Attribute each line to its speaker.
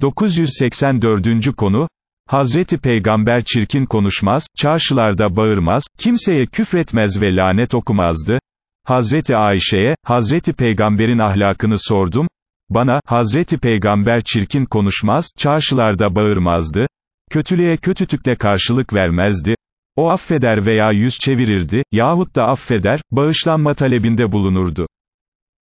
Speaker 1: 984. konu, Hazreti Peygamber çirkin konuşmaz, çarşılarda bağırmaz, kimseye küfretmez ve lanet okumazdı. Hazreti Ayşe'ye, Hazreti Peygamber'in ahlakını sordum, bana, Hazreti Peygamber çirkin konuşmaz, çarşılarda bağırmazdı, kötülüğe kötütükle karşılık vermezdi, o affeder veya yüz çevirirdi, yahut da affeder, bağışlanma talebinde bulunurdu.